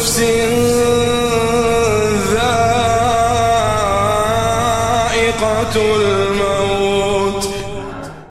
نفس ذائقة الموت.